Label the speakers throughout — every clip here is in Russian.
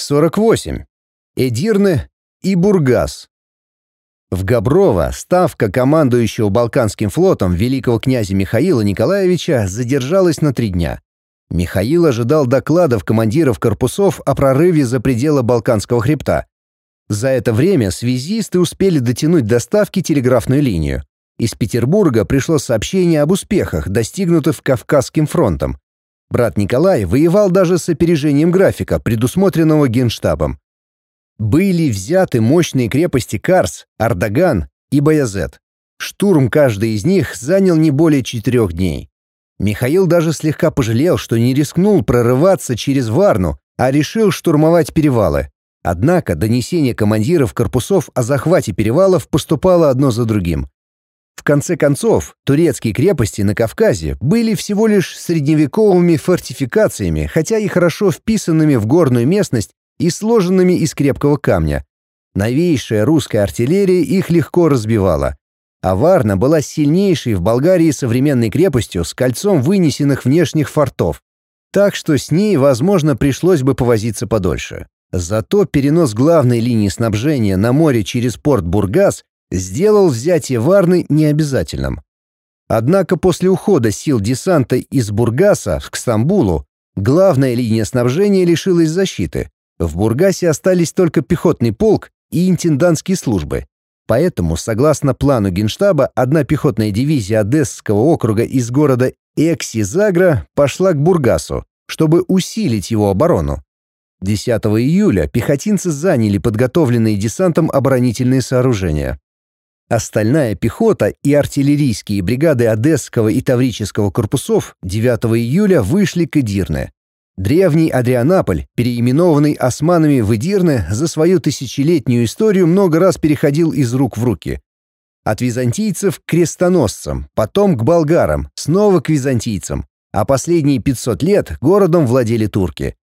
Speaker 1: 48. Эдирны и Бургас. В Габрово ставка командующего Балканским флотом великого князя Михаила Николаевича задержалась на три дня. Михаил ожидал докладов командиров корпусов о прорыве за пределы Балканского хребта. За это время связисты успели дотянуть до ставки телеграфную линию. Из Петербурга пришло сообщение об успехах, достигнутых Кавказским фронтом. Брат Николай воевал даже с опережением графика, предусмотренного Генштабом. Были взяты мощные крепости Карс, Ардаган и Баязет. Штурм каждой из них занял не более четырех дней. Михаил даже слегка пожалел, что не рискнул прорываться через Варну, а решил штурмовать перевалы. Однако донесение командиров корпусов о захвате перевалов поступало одно за другим. В конце концов, турецкие крепости на Кавказе были всего лишь средневековыми фортификациями, хотя и хорошо вписанными в горную местность и сложенными из крепкого камня. Новейшая русская артиллерия их легко разбивала. А Варна была сильнейшей в Болгарии современной крепостью с кольцом вынесенных внешних фортов. Так что с ней, возможно, пришлось бы повозиться подольше. Зато перенос главной линии снабжения на море через порт Бургас сделал взятие Варны необязательным. Однако после ухода сил десанта из Бургаса к Стамбулу главная линия снабжения лишилась защиты. В Бургасе остались только пехотный полк и интендантские службы. Поэтому, согласно плану Генштаба, одна пехотная дивизия Одесского округа из города Экси-Загра пошла к Бургасу, чтобы усилить его оборону. 10 июля пехотинцы заняли подготовленные десантом оборонительные сооружения. Остальная пехота и артиллерийские бригады Одесского и Таврического корпусов 9 июля вышли к Эдирне. Древний Адрианаполь, переименованный османами в Эдирне, за свою тысячелетнюю историю много раз переходил из рук в руки. От византийцев к крестоносцам, потом к болгарам, снова к византийцам, а последние 500 лет городом владели турки.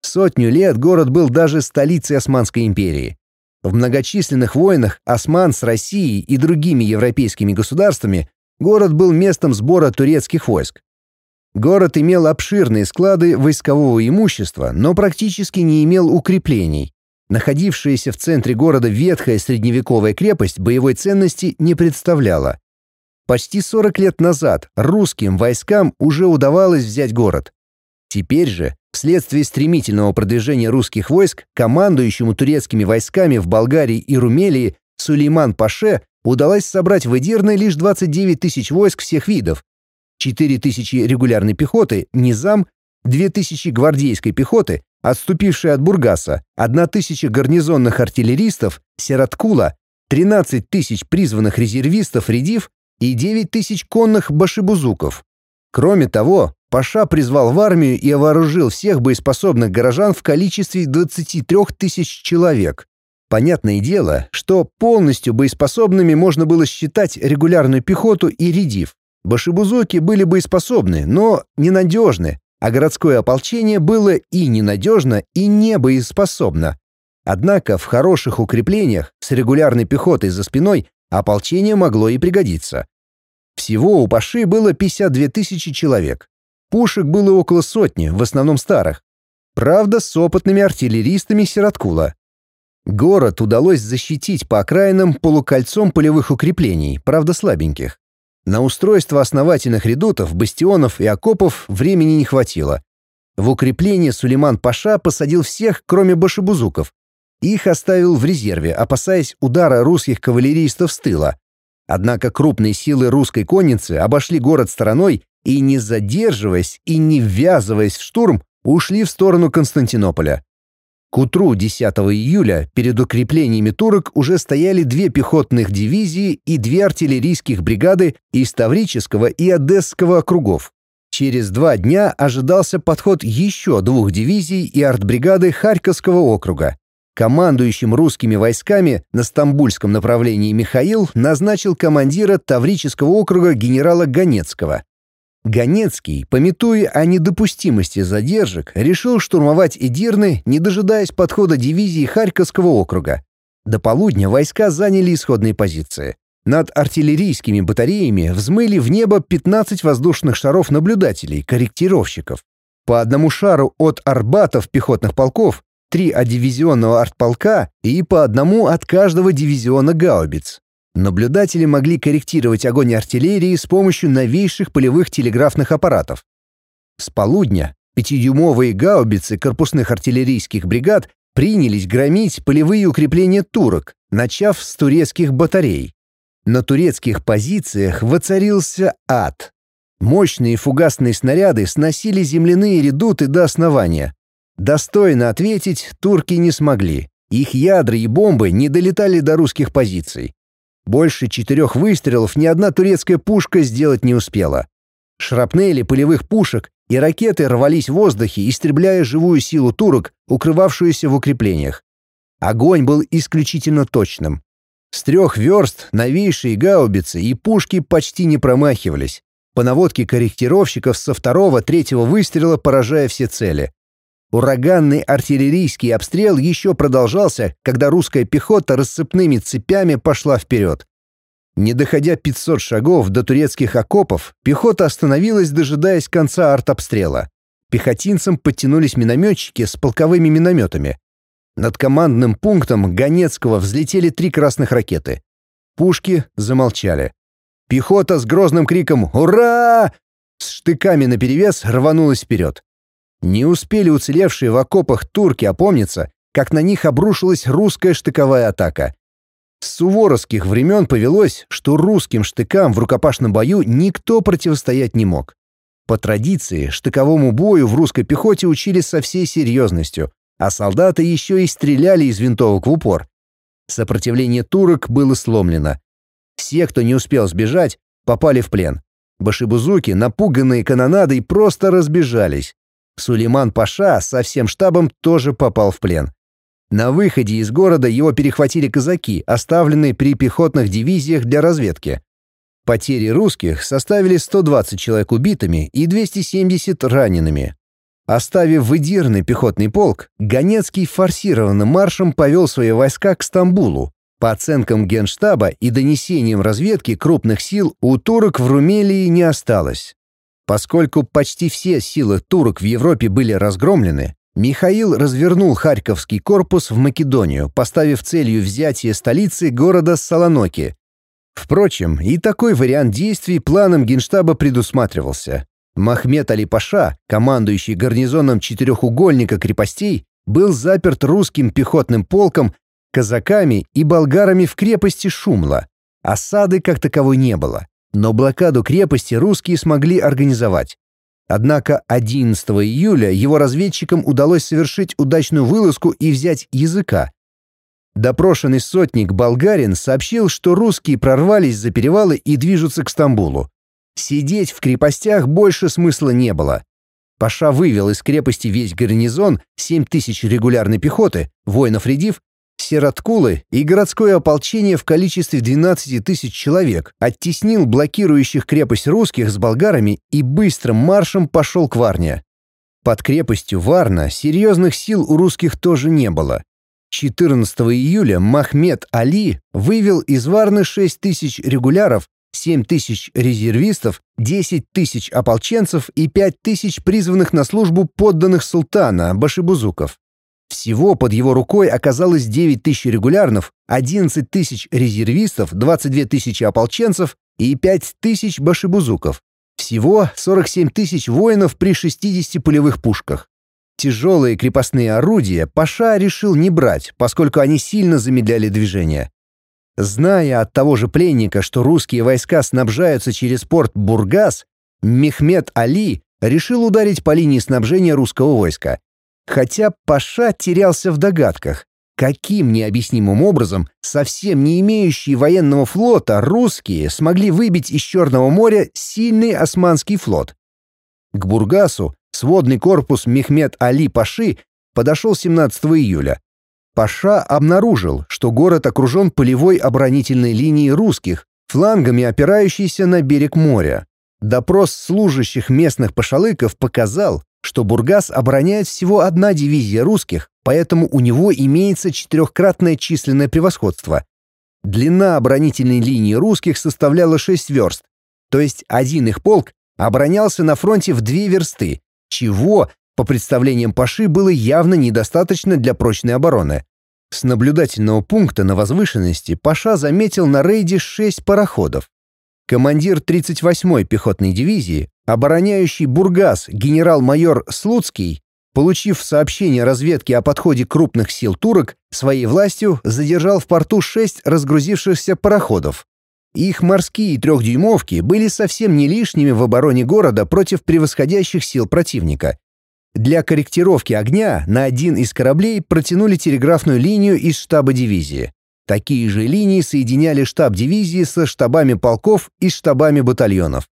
Speaker 1: Сотню лет город был даже столицей Османской империи. В многочисленных войнах осман с Россией и другими европейскими государствами город был местом сбора турецких войск. Город имел обширные склады войскового имущества, но практически не имел укреплений. Находившаяся в центре города ветхая средневековая крепость боевой ценности не представляла. Почти 40 лет назад русским войскам уже удавалось взять город. Теперь же Вследствие стремительного продвижения русских войск, командующему турецкими войсками в Болгарии и Румелии Сулейман Паше удалось собрать в Эдирне лишь 29 тысяч войск всех видов, 4 тысячи регулярной пехоты, Низам, 2 тысячи гвардейской пехоты, отступившей от Бургаса, 1 тысяча гарнизонных артиллеристов, Сераткула, 13 тысяч призванных резервистов Редив и 9 тысяч конных башибузуков. Кроме того, Паша призвал в армию и вооружил всех боеспособных горожан в количестве 23 тысяч человек. Понятное дело, что полностью боеспособными можно было считать регулярную пехоту и редив. Башибузуки были боеспособны, но ненадежны, а городское ополчение было и ненадежно, и не боеспособно. Однако в хороших укреплениях с регулярной пехотой за спиной ополчение могло и пригодиться. Всего у Паши было 52 тысячи человек. Пушек было около сотни, в основном старых. Правда, с опытными артиллеристами Сираткула. Город удалось защитить по окраинам полукольцом полевых укреплений, правда слабеньких. На устройство основательных редутов, бастионов и окопов времени не хватило. В укрепление Сулейман Паша посадил всех, кроме башибузуков. Их оставил в резерве, опасаясь удара русских кавалеристов с тыла. Однако крупные силы русской конницы обошли город стороной и, не задерживаясь и не ввязываясь в штурм, ушли в сторону Константинополя. К утру 10 июля перед укреплениями турок уже стояли две пехотных дивизии и две артиллерийских бригады из Таврического и Одесского округов. Через два дня ожидался подход еще двух дивизий и артбригады Харьковского округа. Командующим русскими войсками на Стамбульском направлении Михаил назначил командира Таврического округа генерала Ганецкого. Ганецкий, пометуя о недопустимости задержек, решил штурмовать Эдирны, не дожидаясь подхода дивизии Харьковского округа. До полудня войска заняли исходные позиции. Над артиллерийскими батареями взмыли в небо 15 воздушных шаров наблюдателей, корректировщиков. По одному шару от арбатов пехотных полков, три от дивизионного артполка и по одному от каждого дивизиона гаубиц. Наблюдатели могли корректировать огонь артиллерии с помощью новейших полевых телеграфных аппаратов. С полудня пятидюймовые гаубицы корпусных артиллерийских бригад принялись громить полевые укрепления турок, начав с турецких батарей. На турецких позициях воцарился ад. Мощные фугасные снаряды сносили земляные редуты до основания. Достойно ответить турки не смогли. Их ядра и бомбы не долетали до русских позиций. Больше четырех выстрелов ни одна турецкая пушка сделать не успела. Шрапнели полевых пушек и ракеты рвались в воздухе, истребляя живую силу турок, укрывавшуюся в укреплениях. Огонь был исключительно точным. С трех верст новейшие гаубицы и пушки почти не промахивались. По наводке корректировщиков со второго-третьего выстрела поражая все цели. Ураганный артиллерийский обстрел еще продолжался, когда русская пехота рассыпными цепями пошла вперед. Не доходя 500 шагов до турецких окопов, пехота остановилась, дожидаясь конца артобстрела. Пехотинцам подтянулись минометчики с полковыми минометами. Над командным пунктом Ганецкого взлетели три красных ракеты. Пушки замолчали. Пехота с грозным криком «Ура!» с штыками наперевес рванулась вперед. Не успели уцелевшие в окопах турки опомниться, как на них обрушилась русская штыковая атака. С суворовских времен повелось, что русским штыкам в рукопашном бою никто противостоять не мог. По традиции, штыковому бою в русской пехоте учили со всей серьезностью, а солдаты еще и стреляли из винтовок в упор. Сопротивление турок было сломлено. Все, кто не успел сбежать, попали в плен. Башибузуки, напуганные канонадой, просто разбежались. Сулейман Паша со всем штабом тоже попал в плен. На выходе из города его перехватили казаки, оставленные при пехотных дивизиях для разведки. Потери русских составили 120 человек убитыми и 270 ранеными. Оставив выдирный пехотный полк, Ганецкий форсированным маршем повел свои войска к Стамбулу. По оценкам Генштаба и донесениям разведки крупных сил у турок в Румелии не осталось. Поскольку почти все силы турок в Европе были разгромлены, Михаил развернул Харьковский корпус в Македонию, поставив целью взятия столицы города Салоноки. Впрочем, и такой вариант действий планом Генштаба предусматривался. Махмед Али-Паша, командующий гарнизоном четырехугольника крепостей, был заперт русским пехотным полком, казаками и болгарами в крепости Шумла. Осады как таковой не было. Но блокаду крепости русские смогли организовать. Однако 11 июля его разведчикам удалось совершить удачную вылазку и взять языка. Допрошенный сотник болгарин сообщил, что русские прорвались за перевалы и движутся к Стамбулу. Сидеть в крепостях больше смысла не было. Паша вывел из крепости весь гарнизон, 7 тысяч регулярной пехоты, воинов редив Сироткулы и городское ополчение в количестве 12 тысяч человек оттеснил блокирующих крепость русских с болгарами и быстрым маршем пошел к Варне. Под крепостью Варна серьезных сил у русских тоже не было. 14 июля Махмед Али вывел из Варны 6 тысяч регуляров, 7 тысяч резервистов, 10 тысяч ополченцев и 5 тысяч призванных на службу подданных султана Башибузуков. Всего под его рукой оказалось 9 тысяч регулярнов, 11 тысяч резервистов, 22 тысячи ополченцев и 5 тысяч башибузуков. Всего 47 тысяч воинов при 60 полевых пушках. Тяжелые крепостные орудия Паша решил не брать, поскольку они сильно замедляли движение. Зная от того же пленника, что русские войска снабжаются через порт Бургас, Мехмед Али решил ударить по линии снабжения русского войска Хотя Паша терялся в догадках, каким необъяснимым образом совсем не имеющие военного флота русские смогли выбить из Черного моря сильный османский флот. К Бургасу сводный корпус Мехмед Али Паши подошел 17 июля. Паша обнаружил, что город окружен полевой оборонительной линией русских, флангами опирающейся на берег моря. Допрос служащих местных пашалыков показал, что Бургас обороняет всего одна дивизия русских, поэтому у него имеется четырехкратное численное превосходство. Длина оборонительной линии русских составляла 6 верст, то есть один их полк оборонялся на фронте в две версты, чего по представлениям Паши, было явно недостаточно для прочной обороны. С наблюдательного пункта на возвышенности Паша заметил на рейде шесть пароходов. Командир 38-й пехотной дивизии, обороняющий Бургас генерал-майор Слуцкий, получив сообщение разведки о подходе крупных сил турок, своей властью задержал в порту шесть разгрузившихся пароходов. Их морские трехдюймовки были совсем не лишними в обороне города против превосходящих сил противника. Для корректировки огня на один из кораблей протянули телеграфную линию из штаба дивизии. Такие же линии соединяли штаб дивизии со штабами полков и штабами батальонов.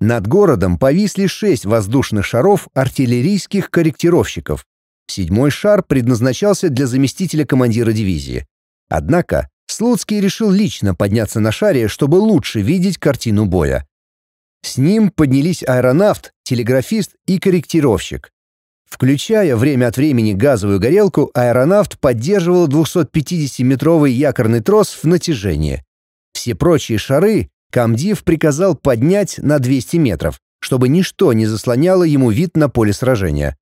Speaker 1: Над городом повисли шесть воздушных шаров артиллерийских корректировщиков. Седьмой шар предназначался для заместителя командира дивизии. Однако Слуцкий решил лично подняться на шаре, чтобы лучше видеть картину боя. С ним поднялись аэронавт, телеграфист и корректировщик. Включая время от времени газовую горелку, аэронавт поддерживал 250-метровый якорный трос в натяжении. Все прочие шары Камдив приказал поднять на 200 метров, чтобы ничто не заслоняло ему вид на поле сражения.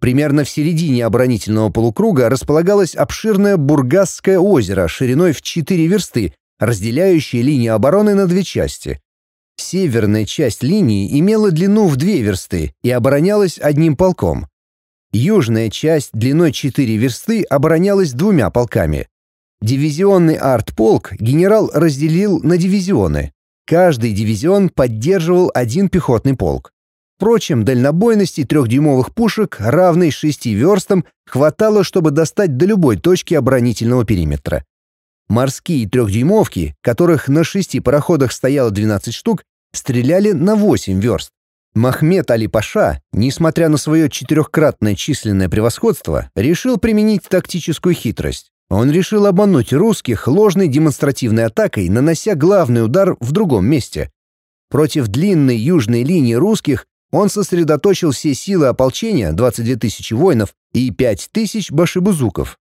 Speaker 1: Примерно в середине оборонительного полукруга располагалось обширное Бургасское озеро шириной в 4 версты, разделяющее линию обороны на две части. Северная часть линии имела длину в две версты и оборонялась одним полком. Южная часть длиной 4 версты оборонялась двумя полками. Дивизионный артполк генерал разделил на дивизионы. Каждый дивизион поддерживал один пехотный полк. Впрочем, дальнобойности трехдюймовых пушек, равной шести верстам, хватало, чтобы достать до любой точки оборонительного периметра. Морские трехдюймовки, которых на шести пароходах стояло 12 штук, стреляли на 8 верст. Махмед Али-Паша, несмотря на свое четырехкратное численное превосходство, решил применить тактическую хитрость. Он решил обмануть русских ложной демонстративной атакой, нанося главный удар в другом месте. Против длинной южной линии русских он сосредоточил все силы ополчения, 22 тысячи воинов и 5 тысяч башибузуков.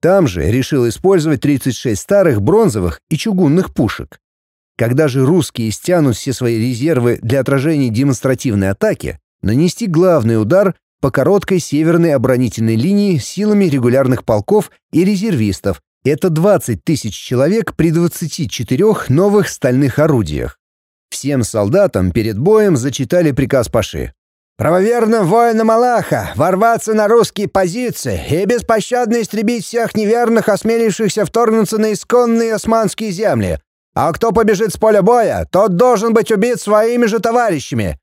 Speaker 1: Там же решил использовать 36 старых бронзовых и чугунных пушек. Когда же русские стянут все свои резервы для отражения демонстративной атаки, нанести главный удар по короткой северной оборонительной линии силами регулярных полков и резервистов. Это 20 тысяч человек при 24 новых стальных орудиях. Всем солдатам перед боем зачитали приказ Паши. Правоверным воинам Аллаха ворваться на русские позиции и беспощадно истребить всех неверных, осмелившихся вторгнуться на исконные османские земли. А кто побежит с поля боя, тот должен быть убит своими же товарищами».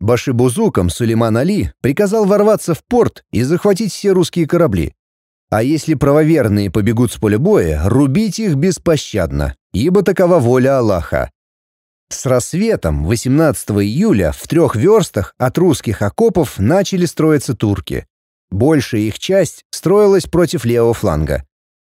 Speaker 1: Башибузуком Сулейман Али приказал ворваться в порт и захватить все русские корабли. А если правоверные побегут с поля боя, рубить их беспощадно, ибо такова воля Аллаха. С рассветом 18 июля в трех верстах от русских окопов начали строиться турки. Большая их часть строилась против левого фланга.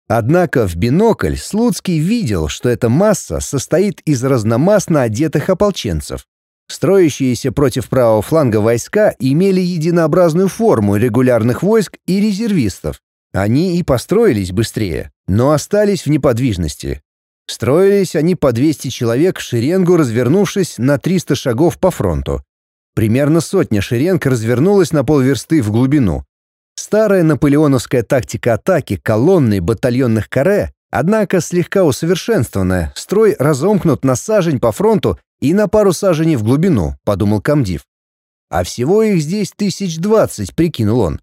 Speaker 1: Однако в бинокль Слуцкий видел, что эта масса состоит из разномастно одетых ополченцев. Строящиеся против правого фланга войска имели единообразную форму регулярных войск и резервистов. Они и построились быстрее, но остались в неподвижности, Строились они по 200 человек в шеренгу, развернувшись на 300 шагов по фронту. Примерно сотня шеренг развернулась на полверсты в глубину. Старая наполеоновская тактика атаки колонны батальонных каре, однако слегка усовершенствованная, строй разомкнут на сажень по фронту и на пару саженей в глубину, подумал комдив. А всего их здесь тысяч двадцать, прикинул он.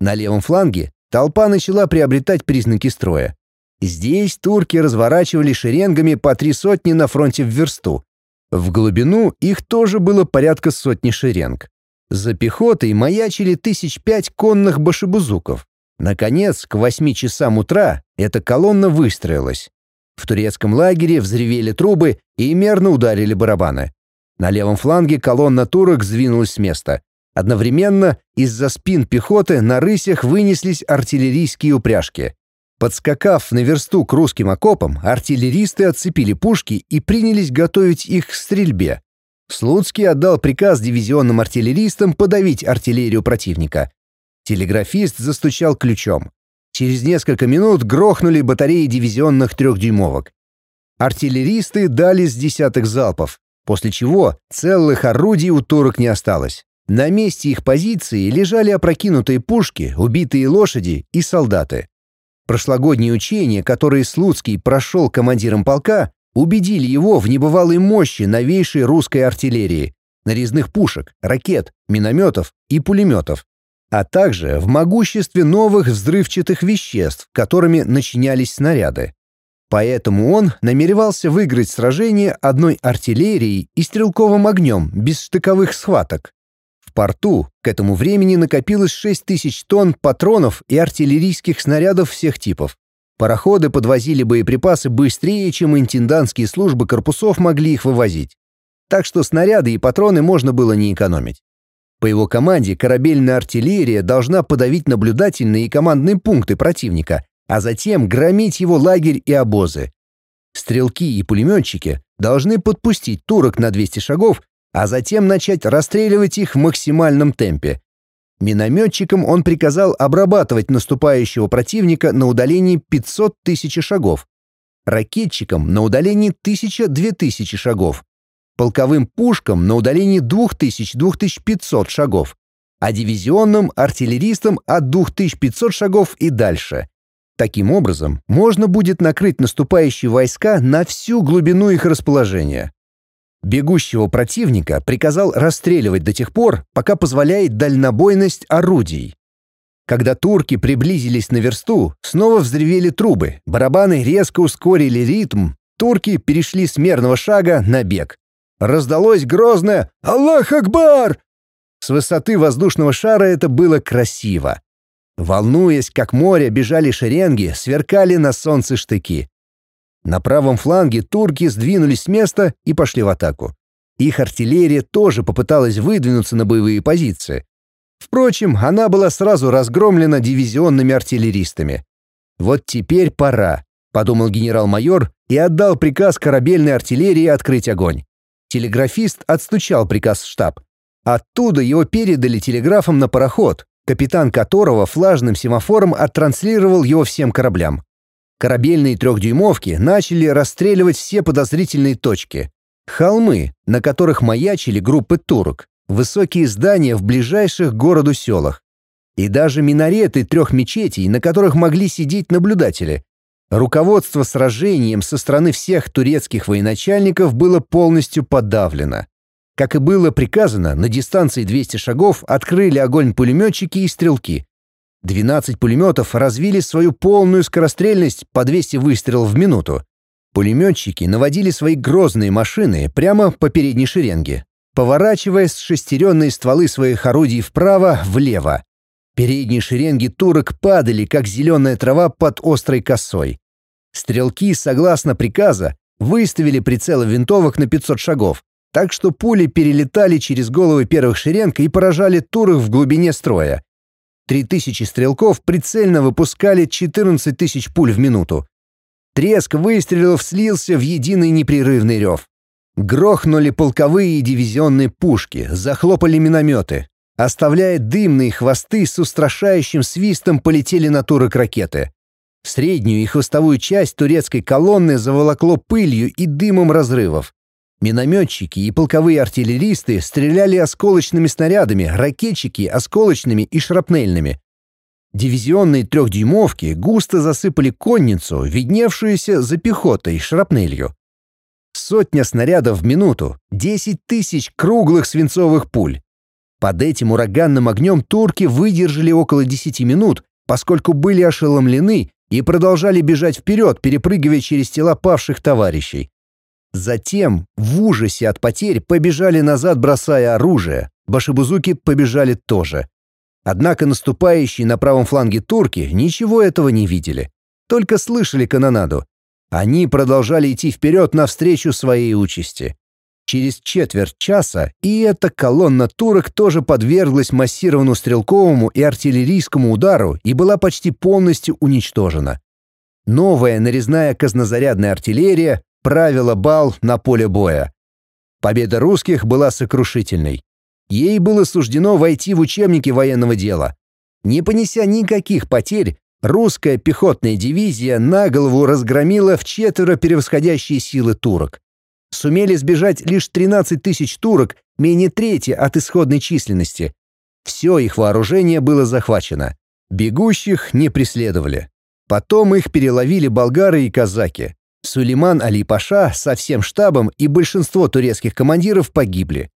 Speaker 1: На левом фланге толпа начала приобретать признаки строя. Здесь турки разворачивали шеренгами по три сотни на фронте в версту. В глубину их тоже было порядка сотни шеренг. За пехотой маячили тысяч пять конных башебузуков. Наконец, к восьми часам утра эта колонна выстроилась. В турецком лагере взревели трубы и мерно ударили барабаны. На левом фланге колонна турок сдвинулась с места. Одновременно из-за спин пехоты на рысях вынеслись артиллерийские упряжки. Подскакав на версту к русским окопам, артиллеристы отцепили пушки и принялись готовить их к стрельбе. Слуцкий отдал приказ дивизионным артиллеристам подавить артиллерию противника. Телеграфист застучал ключом. Через несколько минут грохнули батареи дивизионных трехдюймовок. Артиллеристы дали с десяток залпов, после чего целых орудий у турок не осталось. На месте их позиции лежали опрокинутые пушки, убитые лошади и солдаты. Прошлогодние учения, которые Слуцкий прошел командиром полка, убедили его в небывалой мощи новейшей русской артиллерии, нарезных пушек, ракет, минометов и пулеметов, а также в могуществе новых взрывчатых веществ, которыми начинялись снаряды. Поэтому он намеревался выиграть сражение одной артиллерией и стрелковым огнем без штыковых схваток. В порту к этому времени накопилось 6 тысяч тонн патронов и артиллерийских снарядов всех типов. Пароходы подвозили боеприпасы быстрее, чем интендантские службы корпусов могли их вывозить. Так что снаряды и патроны можно было не экономить. По его команде корабельная артиллерия должна подавить наблюдательные и командные пункты противника, а затем громить его лагерь и обозы. Стрелки и пулеметчики должны подпустить турок на 200 шагов, а затем начать расстреливать их в максимальном темпе. Минометчикам он приказал обрабатывать наступающего противника на удалении 500 тысяч шагов, ракетчикам на удалении 1000-2000 шагов, полковым пушкам на удалении 2000-2500 шагов, а дивизионным артиллеристам от 2500 шагов и дальше. Таким образом, можно будет накрыть наступающие войска на всю глубину их расположения. Бегущего противника приказал расстреливать до тех пор, пока позволяет дальнобойность орудий. Когда турки приблизились на версту, снова взревели трубы, барабаны резко ускорили ритм, турки перешли с мерного шага на бег. Раздалось грозное «Аллах Акбар!». С высоты воздушного шара это было красиво. Волнуясь, как море, бежали шеренги, сверкали на солнце штыки. На правом фланге турки сдвинулись с места и пошли в атаку. Их артиллерия тоже попыталась выдвинуться на боевые позиции. Впрочем, она была сразу разгромлена дивизионными артиллеристами. «Вот теперь пора», — подумал генерал-майор и отдал приказ корабельной артиллерии открыть огонь. Телеграфист отстучал приказ в штаб. Оттуда его передали телеграфом на пароход, капитан которого флажным семафором оттранслировал его всем кораблям. Корабельные трехдюймовки начали расстреливать все подозрительные точки. Холмы, на которых маячили группы турок, высокие здания в ближайших городу селах. И даже минареты трех мечетей, на которых могли сидеть наблюдатели. Руководство сражением со стороны всех турецких военачальников было полностью подавлено. Как и было приказано, на дистанции 200 шагов открыли огонь пулеметчики и стрелки. 12 пулеметов развили свою полную скорострельность по 200 выстрелов в минуту. Пулеметчики наводили свои грозные машины прямо по передней шеренге, поворачивая шестеренные стволы своих орудий вправо-влево. Передние шеренги турок падали, как зеленая трава под острой косой. Стрелки, согласно приказа, выставили прицелы винтовок на 500 шагов, так что пули перелетали через головы первых шеренг и поражали турок в глубине строя. Три тысячи стрелков прицельно выпускали 14 тысяч пуль в минуту. Треск выстрелов слился в единый непрерывный рев. Грохнули полковые и дивизионные пушки, захлопали минометы. Оставляя дымные хвосты с устрашающим свистом полетели на турок ракеты. Среднюю и хвостовую часть турецкой колонны заволокло пылью и дымом разрывов. Минометчики и полковые артиллеристы стреляли осколочными снарядами, ракетчики — осколочными и шрапнельными. Дивизионные трехдюймовки густо засыпали конницу, видневшуюся за пехотой шрапнелью. Сотня снарядов в минуту, 10 тысяч круглых свинцовых пуль. Под этим ураганным огнем турки выдержали около 10 минут, поскольку были ошеломлены и продолжали бежать вперед, перепрыгивая через тела павших товарищей. Затем, в ужасе от потерь, побежали назад, бросая оружие. Башибузуки побежали тоже. Однако наступающие на правом фланге турки ничего этого не видели. Только слышали канонаду. Они продолжали идти вперед навстречу своей участи. Через четверть часа и эта колонна турок тоже подверглась массированному стрелковому и артиллерийскому удару и была почти полностью уничтожена. Новая нарезная казнозарядная артиллерия правила бал на поле боя. Победа русских была сокрушительной. Ей было суждено войти в учебники военного дела. Не понеся никаких потерь, русская пехотная дивизия на голову разгромила в четверо превосходящие силы турок. Сумели сбежать лишь 13 тысяч турок, менее трети от исходной численности. Все их вооружение было захвачено. Бегущих не преследовали. Потом их переловили болгары и казаки. Сулейман Али-Паша со всем штабом и большинство турецких командиров погибли.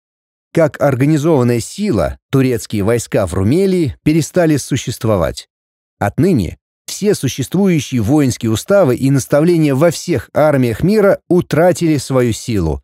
Speaker 1: Как организованная сила, турецкие войска в Румелии перестали существовать. Отныне все существующие воинские уставы и наставления во всех армиях мира утратили свою силу.